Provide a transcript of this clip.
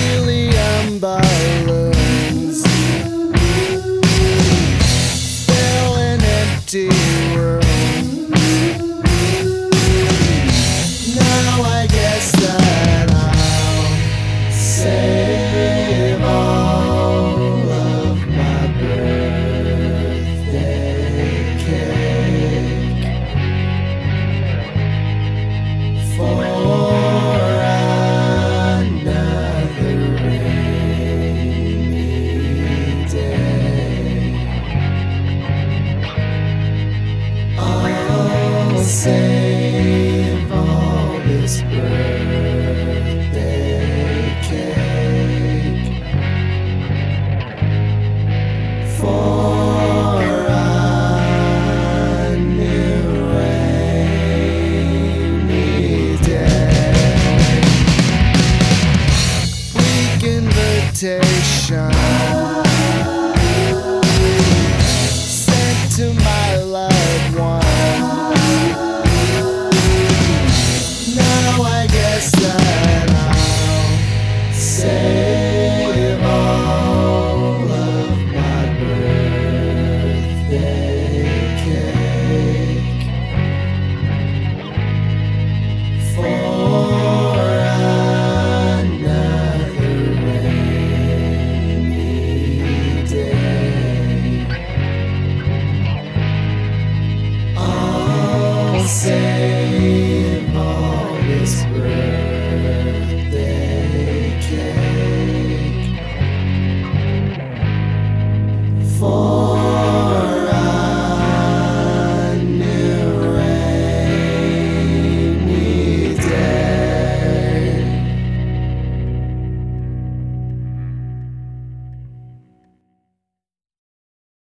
helium balloon. invitation. say